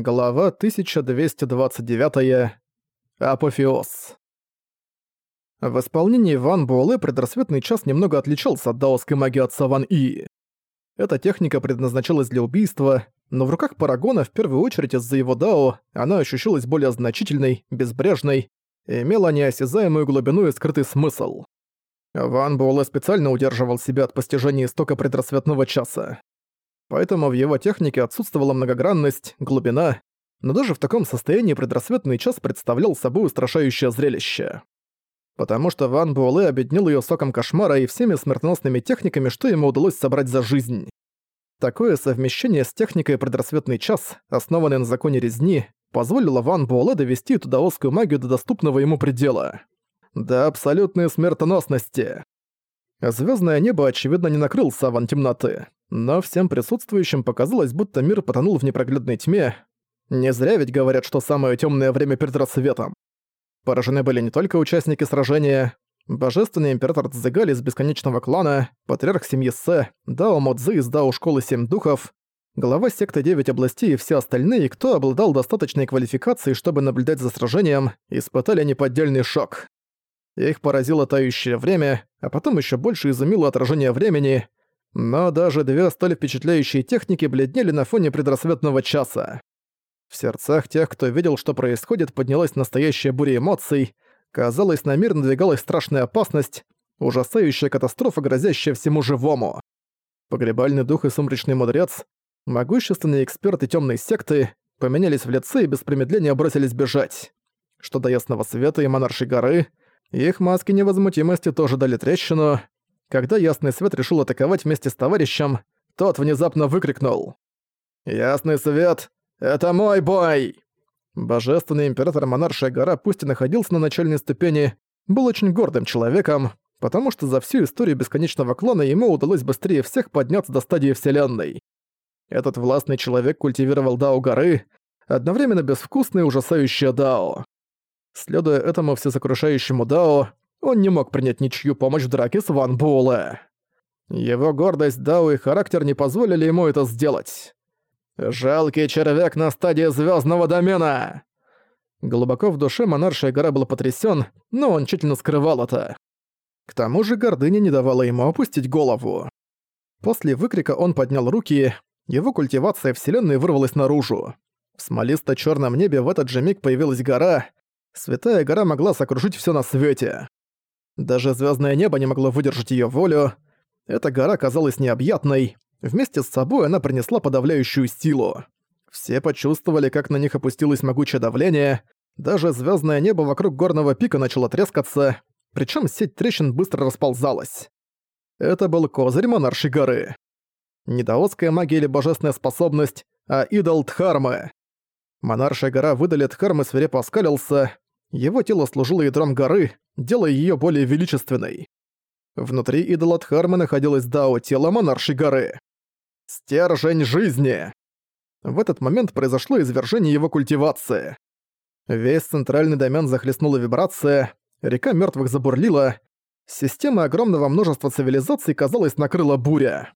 Глава 1229. Апофеоз. В исполнении Ван Буэлэ предрассветный час немного отличался от даосской магии отца Ван И. Эта техника предназначалась для убийства, но в руках Парагона в первую очередь из-за его дао она ощущалась более значительной, безбрежной и имела неосязаемую глубину и скрытый смысл. Ван Буэлэ специально удерживал себя от постижения истока предрассветного часа поэтому в его технике отсутствовала многогранность, глубина, но даже в таком состоянии предрассветный час представлял собой устрашающее зрелище. Потому что Ван Буэлэ объединил ее соком кошмара и всеми смертоносными техниками, что ему удалось собрать за жизнь. Такое совмещение с техникой предрассветный час, основанной на законе резни, позволило Ван Буэлэ довести эту даосскую магию до доступного ему предела. До абсолютной смертоносности. Звездное небо, очевидно, не накрыл саван темноты но всем присутствующим показалось, будто мир потонул в непроглядной тьме. Не зря ведь говорят, что самое темное время перед рассветом. Поражены были не только участники сражения. Божественный император Цзэгаль из Бесконечного клана, патриарх семьи Сэ, Дао Модзы из Дао Школы Семь Духов, глава секты Девять областей и все остальные, кто обладал достаточной квалификацией, чтобы наблюдать за сражением, испытали неподдельный шок. Их поразило тающее время, а потом еще больше изумило отражение времени — но даже две столь впечатляющие техники бледнели на фоне предрассветного часа. В сердцах тех, кто видел, что происходит, поднялась настоящая буря эмоций. Казалось, на мир надвигалась страшная опасность, ужасающая катастрофа, грозящая всему живому. Погребальный дух и сумрачный мудрец, могущественные эксперты темной секты, поменялись в лице и без промедления бросились бежать. Что до Ясного Света и Монаршей горы, их маски невозмутимости тоже дали трещину, когда Ясный Свет решил атаковать вместе с товарищем, тот внезапно выкрикнул. «Ясный Свет, это мой бой!» Божественный император Монаршая гора пусть и находился на начальной ступени, был очень гордым человеком, потому что за всю историю Бесконечного Клана ему удалось быстрее всех подняться до стадии Вселенной. Этот властный человек культивировал Дао горы, одновременно безвкусное и ужасающее Дао. Следуя этому всесокрушающему Дао, он не мог принять ничью помощь в драке с Ван Буэлэ. Его гордость, Дао и характер не позволили ему это сделать. «Жалкий червяк на стадии звездного домена!» Глубоко в душе монаршая гора был потрясен, но он тщательно скрывал это. К тому же гордыня не давала ему опустить голову. После выкрика он поднял руки, его культивация вселенной вырвалась наружу. В смолисто черном небе в этот же миг появилась гора. Святая гора могла сокрушить все на свете. Даже звездное небо не могло выдержать ее волю. Эта гора казалась необъятной. Вместе с собой она принесла подавляющую силу. Все почувствовали, как на них опустилось могучее давление. Даже звездное небо вокруг горного пика начало трескаться, причем сеть трещин быстро расползалась. Это был козырь монаршей горы. Не даосская магия или божественная способность, а идол Дхармы. Монаршая гора выдали Дхармы свирепо оскалился, его тело служило ядром горы, делая ее более величественной. Внутри идола Дхармы находилось дао тело монаршей горы. Стержень жизни! В этот момент произошло извержение его культивации. Весь центральный домен захлестнула вибрация, река мертвых забурлила, система огромного множества цивилизаций, казалось, накрыла буря.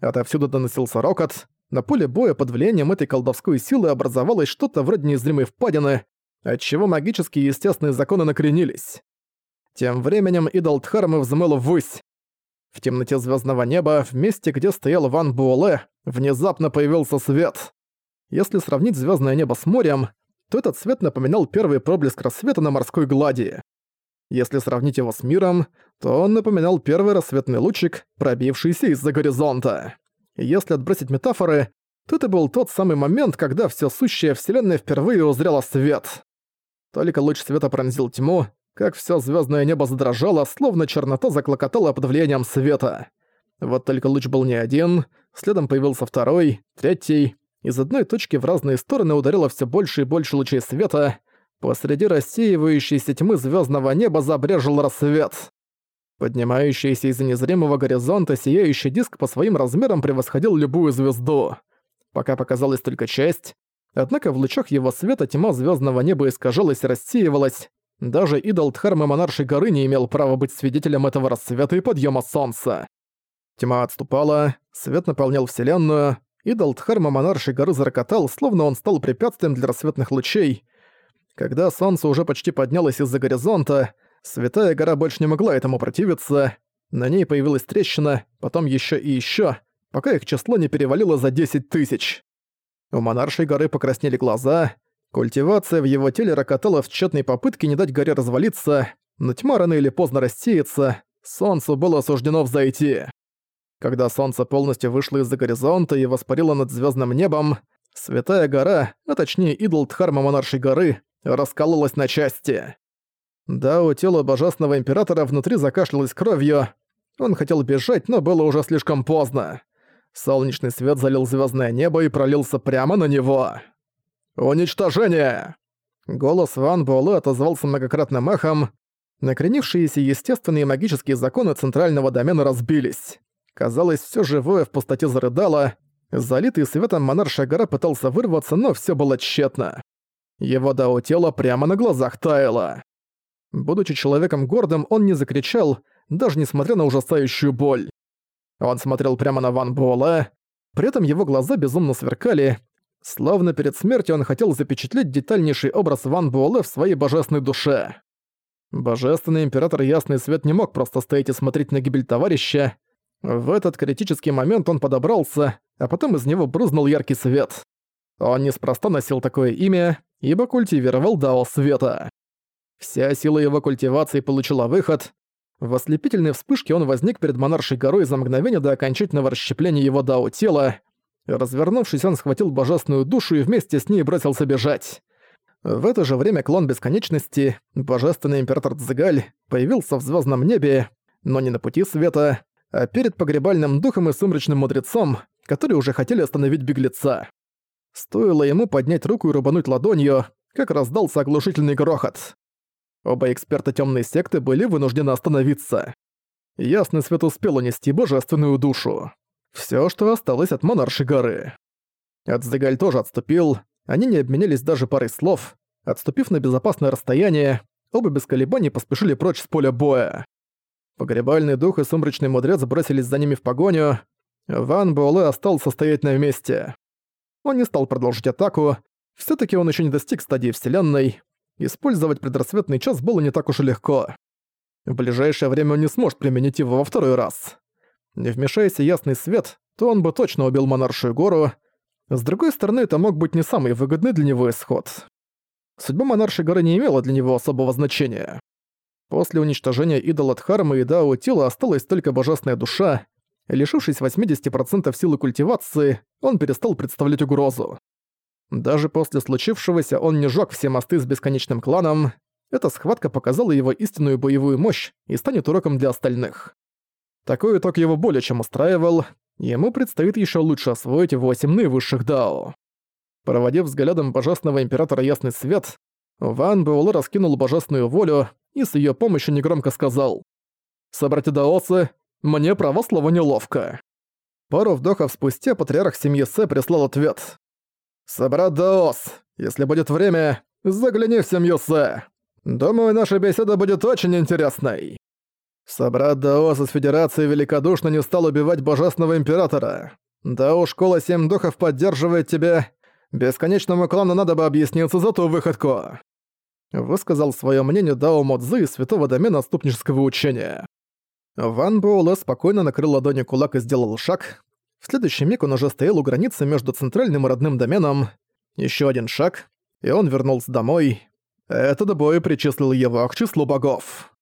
Отовсюду доносился рокот, на поле боя под влиянием этой колдовской силы образовалось что-то вроде незримой впадины, отчего магические и естественные законы накренились. Тем временем идол Дхармы взмыл ввысь. В темноте звездного неба, в месте, где стоял Ван Буэлэ, внезапно появился свет. Если сравнить звездное небо с морем, то этот свет напоминал первый проблеск рассвета на морской глади. Если сравнить его с миром, то он напоминал первый рассветный лучик, пробившийся из-за горизонта. Если отбросить метафоры, то это был тот самый момент, когда все сущее Вселенная впервые узрела свет. Только луч света пронзил тьму, как все звездное небо задрожало, словно чернота заклокотала под влиянием света. Вот только луч был не один, следом появился второй, третий. Из одной точки в разные стороны ударило все больше и больше лучей света. Посреди рассеивающейся тьмы звездного неба забрежил рассвет. Поднимающийся из-за незримого горизонта сияющий диск по своим размерам превосходил любую звезду. Пока показалась только часть, Однако в лучах его света тьма звездного неба искажалась и рассеивалась. Даже идол Дхармы Монаршей горы не имел права быть свидетелем этого рассвета и подъема солнца. Тьма отступала, свет наполнял Вселенную, идол Дхарма монаршей горы зарокотал, словно он стал препятствием для рассветных лучей. Когда солнце уже почти поднялось из-за горизонта, Святая гора больше не могла этому противиться. На ней появилась трещина, потом еще и еще, пока их число не перевалило за 10 тысяч. У монаршей горы покраснели глаза, культивация в его теле рокотала в тщетной попытке не дать горе развалиться, но тьма рано или поздно рассеется, солнцу было суждено взойти. Когда солнце полностью вышло из-за горизонта и воспарило над звездным небом, Святая гора, а точнее идол Дхарма монаршей горы, раскололась на части. Да, у тела божественного императора внутри закашлялось кровью. Он хотел бежать, но было уже слишком поздно. Солнечный свет залил звездное небо и пролился прямо на него. «Уничтожение!» Голос Ван Буэлэ отозвался многократным эхом. Накренившиеся естественные магические законы центрального домена разбились. Казалось, все живое в пустоте зарыдало. Залитый светом монаршая гора пытался вырваться, но все было тщетно. Его дао тело прямо на глазах таяло. Будучи человеком гордым, он не закричал, даже несмотря на ужасающую боль. Он смотрел прямо на Ван Буэлэ, при этом его глаза безумно сверкали, словно перед смертью он хотел запечатлеть детальнейший образ Ван Буэлэ в своей божественной душе. Божественный император Ясный Свет не мог просто стоять и смотреть на гибель товарища. В этот критический момент он подобрался, а потом из него брызнул яркий свет. Он неспроста носил такое имя, ибо культивировал Дао Света. Вся сила его культивации получила выход, в ослепительной вспышке он возник перед монаршей горой за мгновение до окончательного расщепления его дао тела. Развернувшись, он схватил божественную душу и вместе с ней бросился бежать. В это же время клон Бесконечности, божественный император Цзигаль, появился в звездном небе, но не на пути света, а перед погребальным духом и сумрачным мудрецом, которые уже хотели остановить беглеца. Стоило ему поднять руку и рубануть ладонью, как раздался оглушительный грохот. Оба эксперта темной секты были вынуждены остановиться. Ясный свет успел унести божественную душу. Все, что осталось от монаршей горы. Ацдегаль тоже отступил, они не обменялись даже парой слов. Отступив на безопасное расстояние, оба без колебаний поспешили прочь с поля боя. Погребальный дух и сумрачный мудрец бросились за ними в погоню. Ван Буэлэ остался стоять на месте. Он не стал продолжить атаку, все таки он еще не достиг стадии Вселенной, использовать предрассветный час было не так уж и легко. В ближайшее время он не сможет применить его во второй раз. Не вмешайся ясный свет, то он бы точно убил монаршую гору. С другой стороны, это мог быть не самый выгодный для него исход. Судьба монаршей горы не имела для него особого значения. После уничтожения идола Дхармы и Дао Тила осталась только божественная душа. Лишившись 80% силы культивации, он перестал представлять угрозу. Даже после случившегося он не жёг все мосты с бесконечным кланом. Эта схватка показала его истинную боевую мощь и станет уроком для остальных. Такой итог его более чем устраивал, ему предстоит еще лучше освоить восемь наивысших дао. Проводив взглядом божественного императора Ясный Свет, Ван Буэлэ раскинул божественную волю и с ее помощью негромко сказал «Собратья даосы, мне право слова неловко». Пару вдохов спустя патриарх семьи Сэ прислал ответ «Собрат Даос, если будет время, загляни в семью Сэ. Думаю, наша беседа будет очень интересной». Собрат Даос из Федерации великодушно не стал убивать Божественного Императора. Да уж, Школа Семь Духов поддерживает тебя. Бесконечному клану надо бы объясниться за ту выходку. Высказал свое мнение Дао Модзы из Святого Домена Отступнического Учения. Ван Буэлэ спокойно накрыл ладонью кулак и сделал шаг, в следующий миг он уже стоял у границы между центральным и родным доменом. Еще один шаг, и он вернулся домой. Этот бой причислил его к числу богов.